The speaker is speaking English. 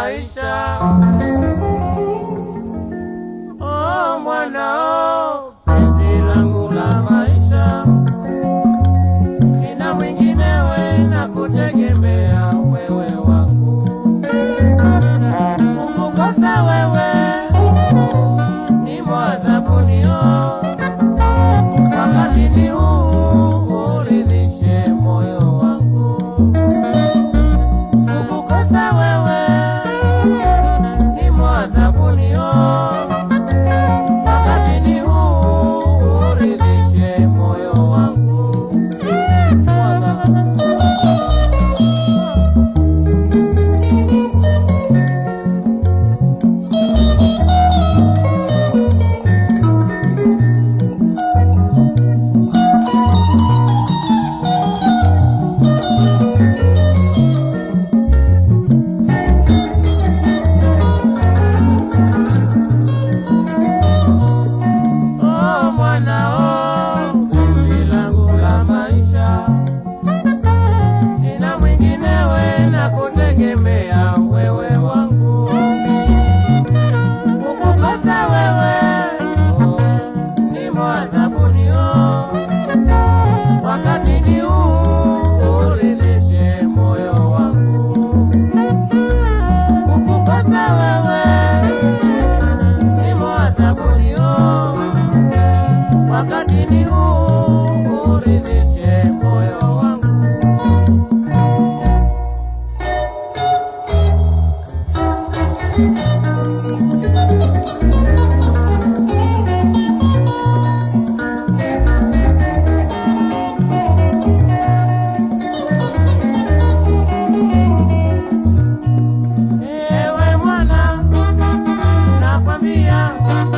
maisha. unión. Thank you.